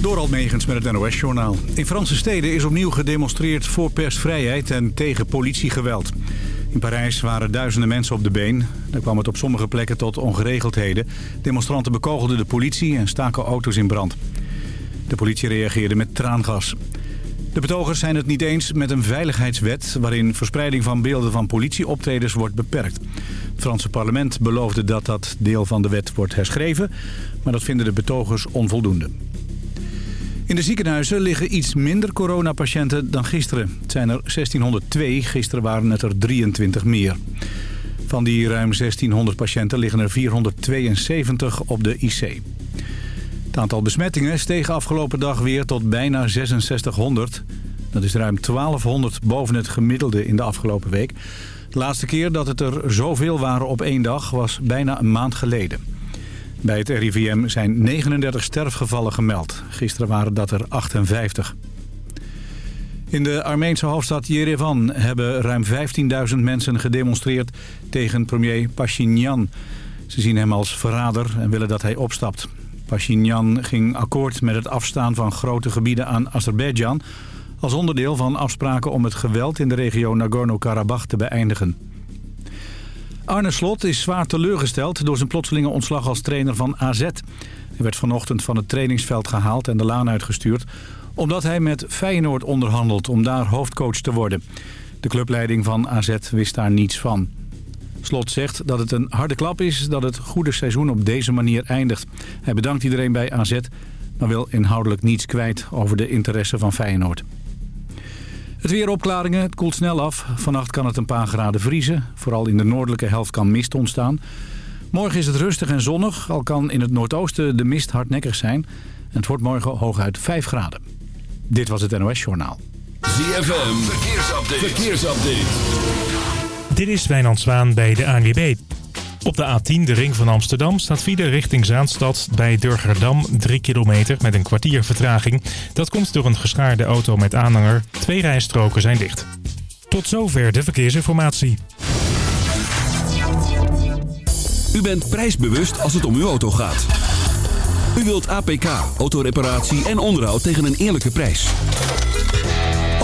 Door Megens met het NOS-journaal. In Franse steden is opnieuw gedemonstreerd voor persvrijheid en tegen politiegeweld. In Parijs waren duizenden mensen op de been. Daar kwam het op sommige plekken tot ongeregeldheden. Demonstranten bekogelden de politie en staken auto's in brand. De politie reageerde met traangas. De betogers zijn het niet eens met een veiligheidswet... waarin verspreiding van beelden van politieoptredens wordt beperkt. Het Franse parlement beloofde dat dat deel van de wet wordt herschreven... maar dat vinden de betogers onvoldoende. In de ziekenhuizen liggen iets minder coronapatiënten dan gisteren. Het zijn er 1602, gisteren waren het er 23 meer. Van die ruim 1600 patiënten liggen er 472 op de IC. Het aantal besmettingen steeg afgelopen dag weer tot bijna 6600. Dat is ruim 1200 boven het gemiddelde in de afgelopen week. De laatste keer dat het er zoveel waren op één dag was bijna een maand geleden. Bij het RIVM zijn 39 sterfgevallen gemeld. Gisteren waren dat er 58. In de Armeense hoofdstad Yerevan hebben ruim 15.000 mensen gedemonstreerd tegen premier Pashinyan. Ze zien hem als verrader en willen dat hij opstapt. Pashinyan ging akkoord met het afstaan van grote gebieden aan Azerbeidzjan... als onderdeel van afspraken om het geweld in de regio Nagorno-Karabakh te beëindigen. Arne Slot is zwaar teleurgesteld door zijn plotselinge ontslag als trainer van AZ. Hij werd vanochtend van het trainingsveld gehaald en de laan uitgestuurd... omdat hij met Feyenoord onderhandelt om daar hoofdcoach te worden. De clubleiding van AZ wist daar niets van. Slot zegt dat het een harde klap is dat het goede seizoen op deze manier eindigt. Hij bedankt iedereen bij AZ, maar wil inhoudelijk niets kwijt over de interesse van Feyenoord. Het weer opklaringen, het koelt snel af. Vannacht kan het een paar graden vriezen. Vooral in de noordelijke helft kan mist ontstaan. Morgen is het rustig en zonnig, al kan in het noordoosten de mist hardnekkig zijn. En het wordt morgen hooguit 5 graden. Dit was het NOS Journaal. ZFM, verkeersupdate. verkeersupdate. Dit is Wijnand Zwaan bij de ANWB. Op de A10, de ring van Amsterdam, staat file richting Zaanstad bij Durgerdam 3 kilometer met een kwartier vertraging. Dat komt door een geschaarde auto met aanhanger. Twee rijstroken zijn dicht. Tot zover de verkeersinformatie. U bent prijsbewust als het om uw auto gaat. U wilt APK, autoreparatie en onderhoud tegen een eerlijke prijs.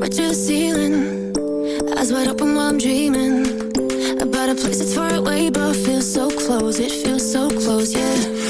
Up at your ceiling, eyes wide open while I'm dreaming about a place that's far away but feels so close. It feels so close, yeah.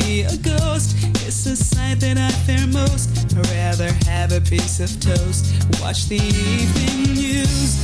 see a ghost. It's the sight that I fear most. I'd rather have a piece of toast. Watch the evening news.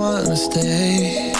wanna stay.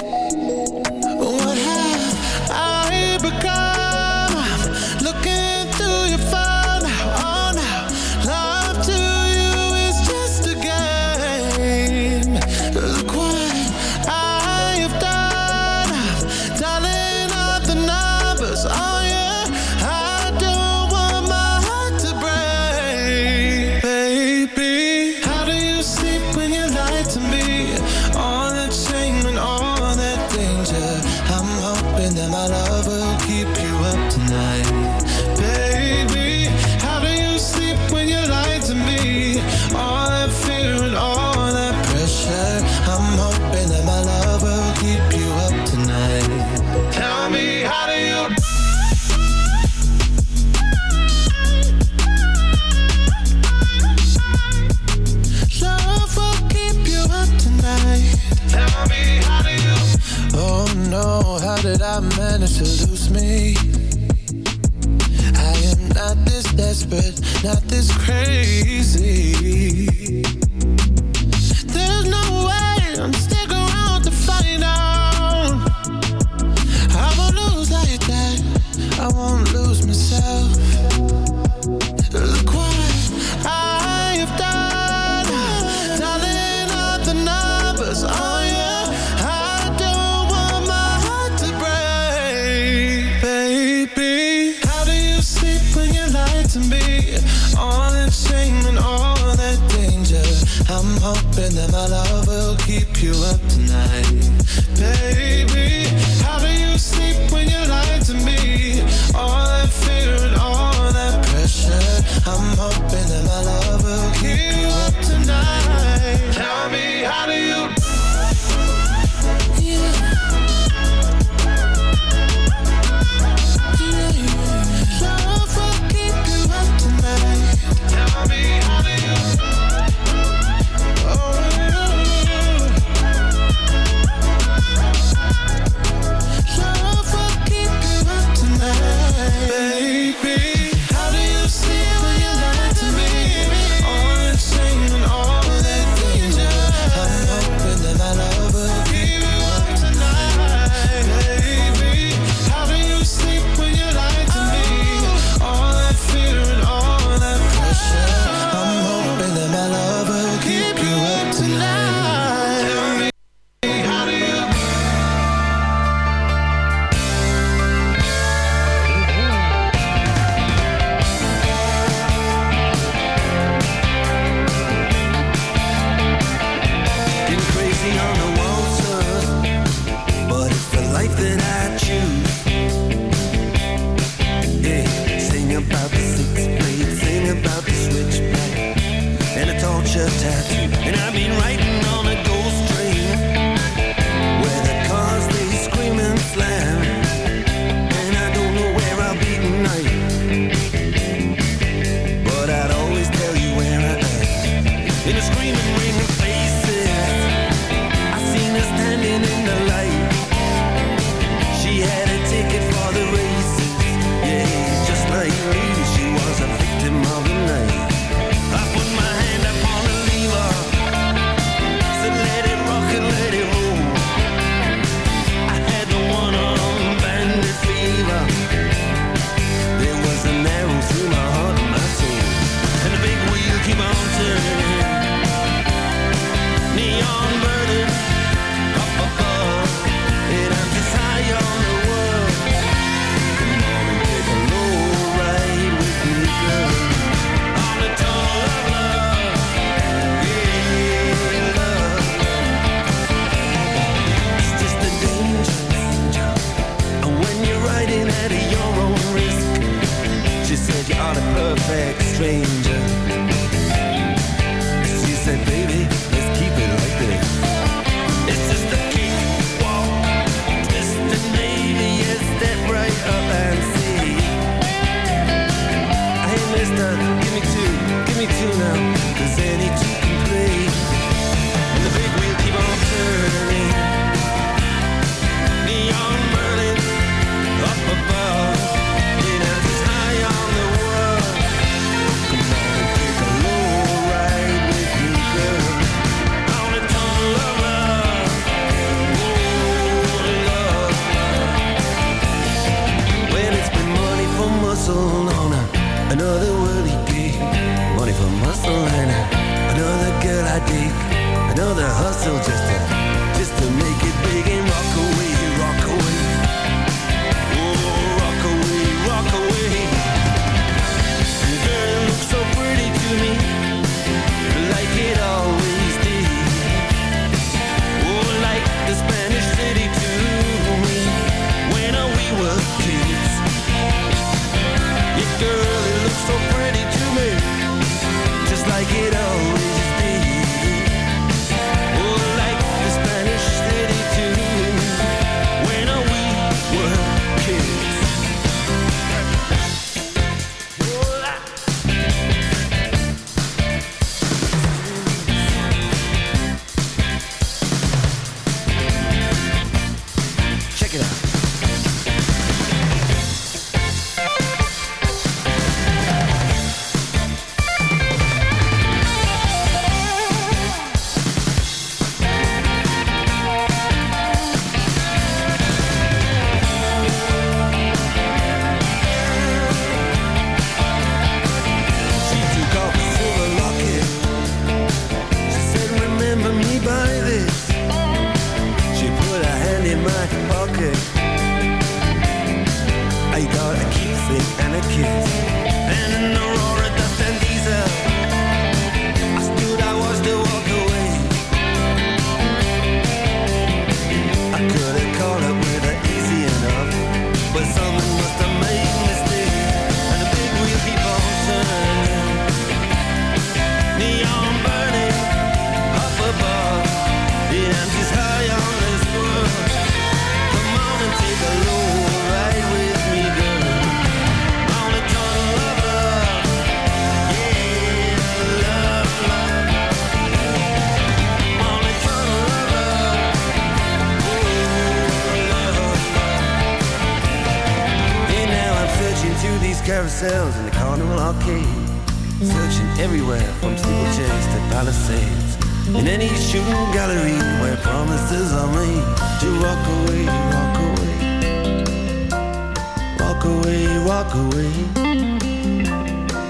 walk away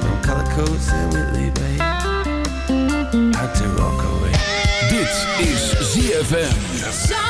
from color codes Whitley Bay. Had to walk away. Dit is ZFM.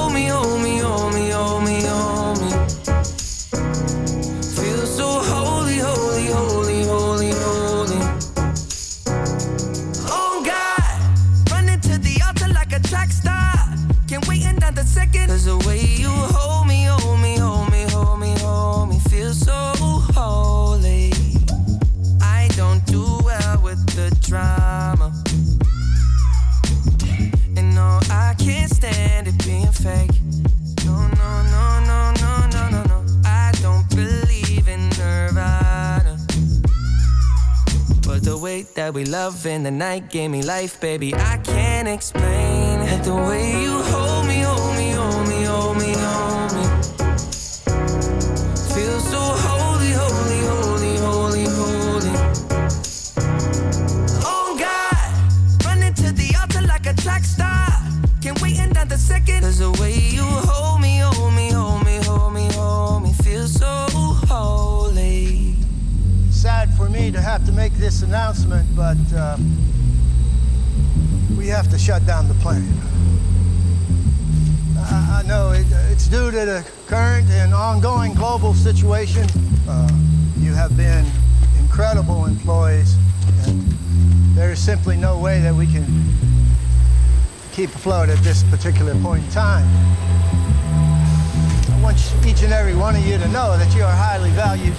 hold in the night gave me life, baby. I can't explain it. The way afloat at this particular point in time. I want each and every one of you to know that you are highly valued.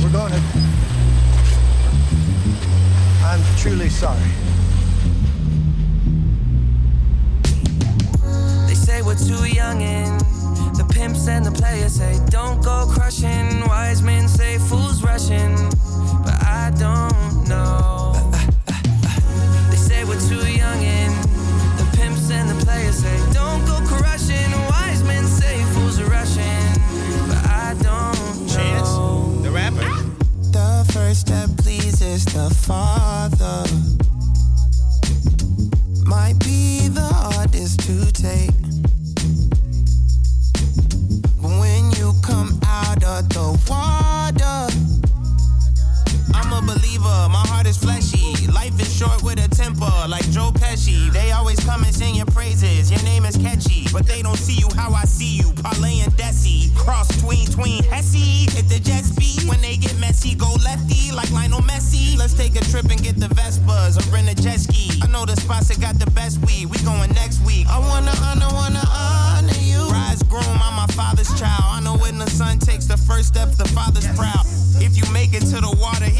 We're going to. I'm truly sorry. They say we're too young and the pimps and the players say don't go crushing. Wise men say fools rushing, but I don't and the when they get messy, go lefty like Lionel Messi. Let's take a trip and get the Vespas or rent a jet ski. I know the spots that got the best weed. We going next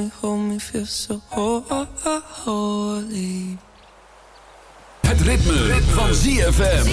me, hold me, so holy. Het ritme, van ZFM.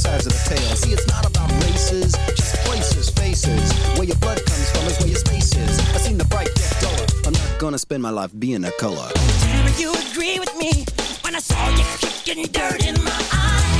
sides of the tail. See, it's not about races, just places, faces. Where your blood comes from is where your space is. I seen the bright get duller. I'm not gonna spend my life being a color. Do you agree with me when I saw you kicking dirt in my eyes?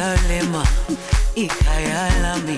Dalema, Ikayalami.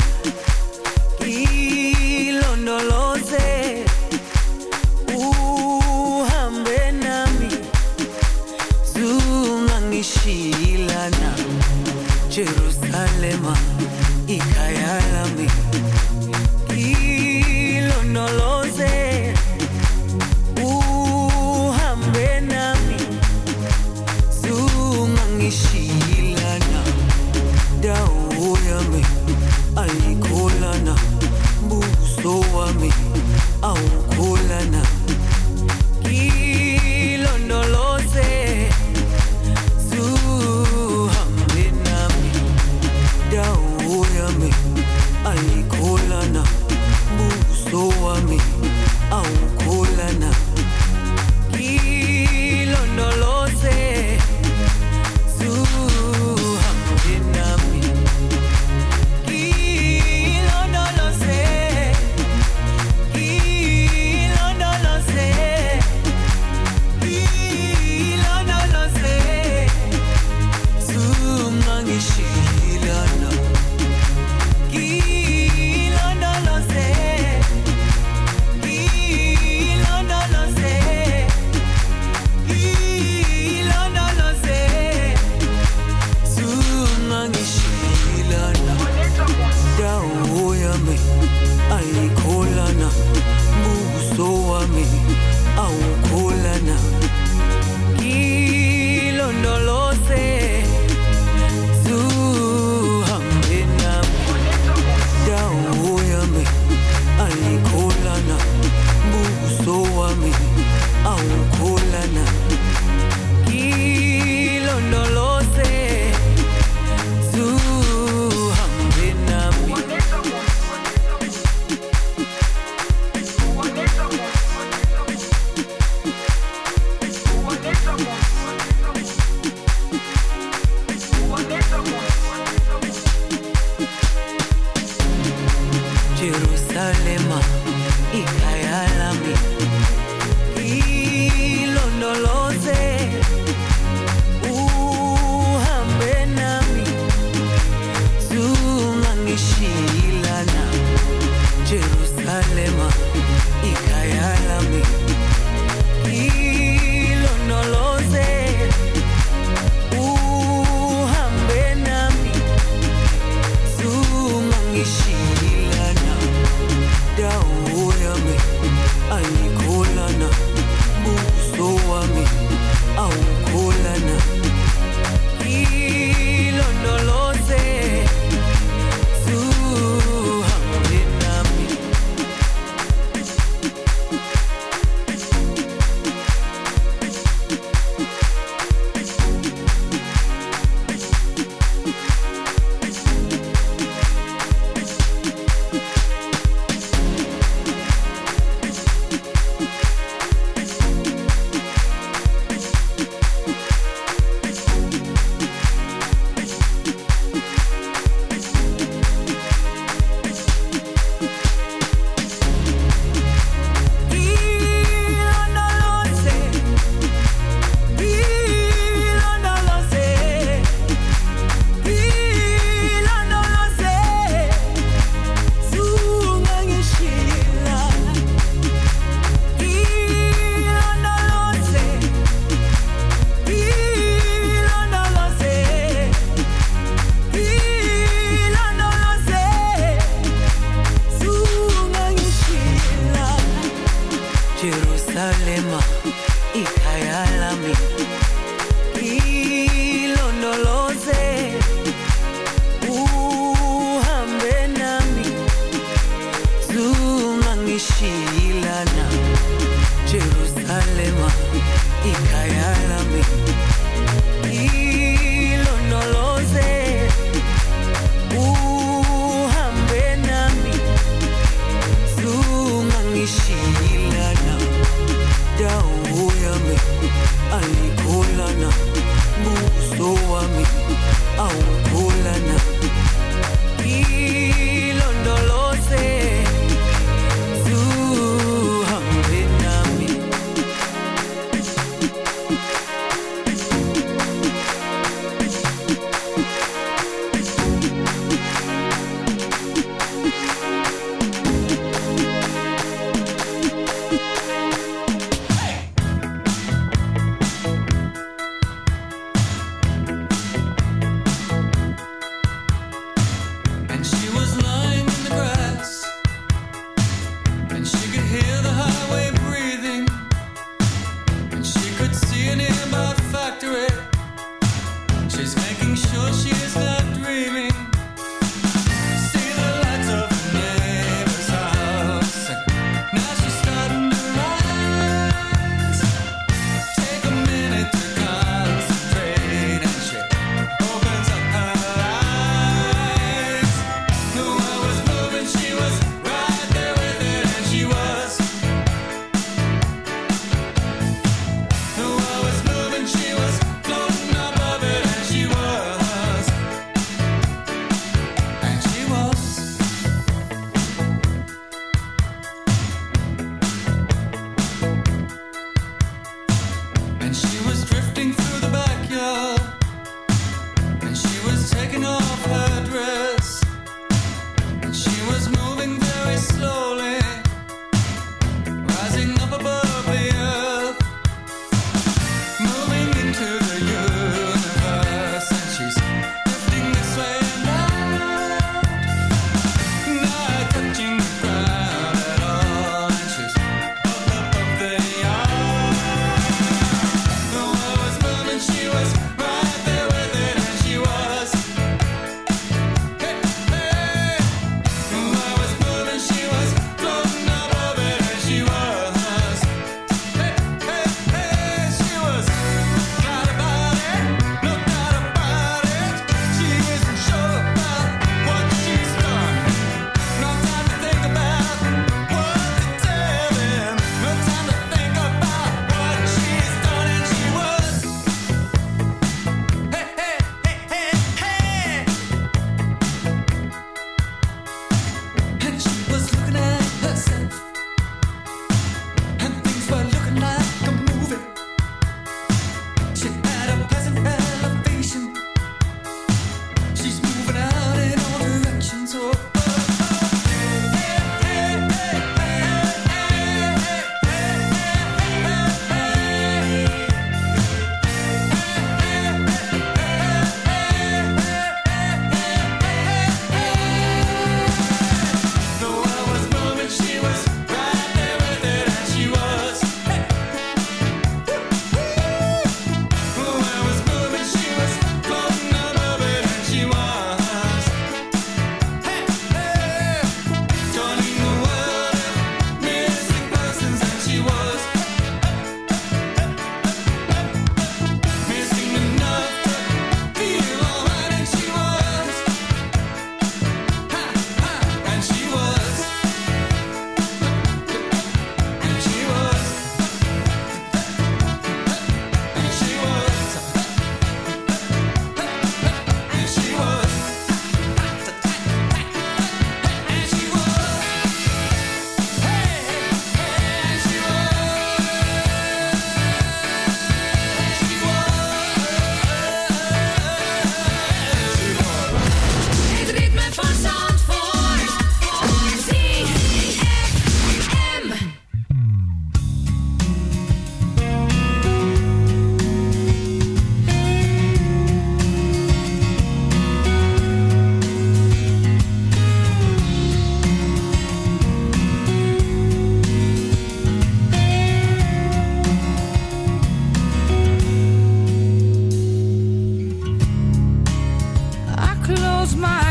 Close my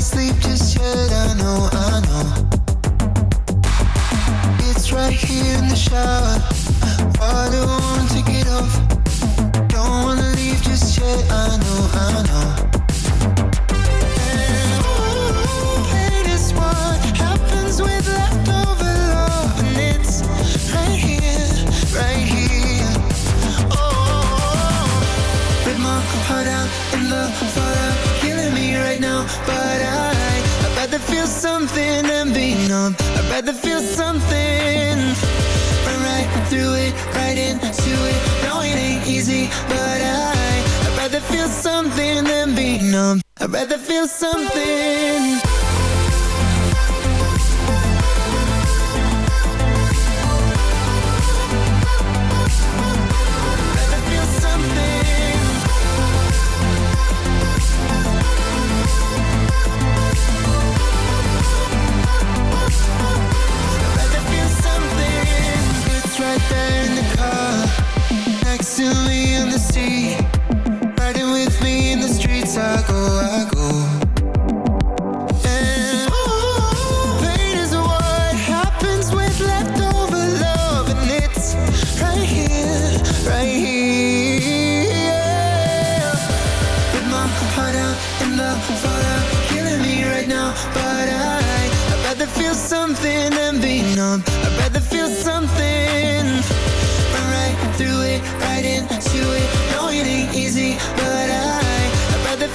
Me sleep just yet. I know, I know. It's right here in the shower. Water won't want to take it off. Don't wanna leave just yet. I I know. I'd rather feel something. Run right through it, right into it. No, it ain't easy, but I, I'd rather feel something than be numb. I'd rather feel something.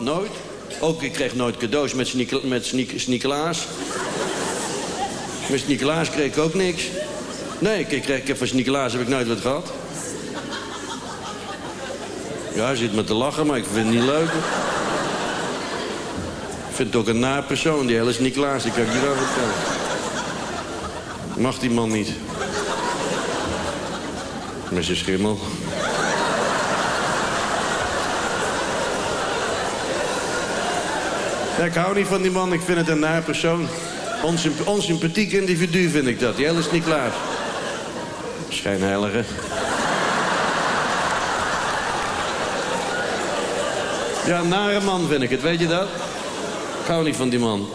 nooit. Ook ik kreeg nooit cadeaus met Sint- met Sint- Sint-Nicolaas. Met Sint-Nicolaas kreeg ik ook niks. Nee, ik, kreeg, ik heb van Sint-Nicolaas heb ik nooit wat gehad. Ja, hij zit me te lachen, maar ik vind het niet leuk. Ik vind het ook een naar persoon, die hele Sint-Nicolaas. Die kan ik niet vertellen. Mag die man niet. Zijn schimmel. Ik hou niet van die man, ik vind het een naar persoon. Onsymp onsympathiek individu vind ik dat. Die hele Sint-Nicolaas. Schijnheilige. Ja, nare man vind ik het, weet je dat? Ik hou niet van die man.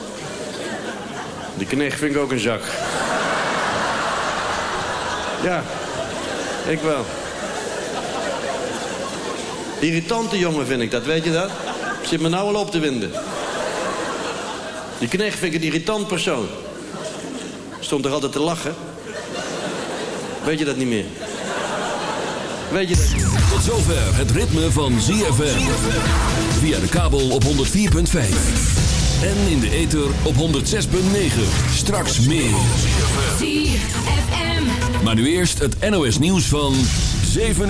Die knecht vind ik ook een zak. Ja, ik wel. Irritante jongen vind ik dat, weet je dat? Zit me nou al op te winden. Die knecht vind ik een irritant persoon. Stond er altijd te lachen. Weet je dat niet meer? Weet je dat niet meer? Tot zover het ritme van ZFM. Via de kabel op 104.5. En in de ether op 106.9. Straks meer. ZFM. Maar nu eerst het NOS nieuws van 7 uur.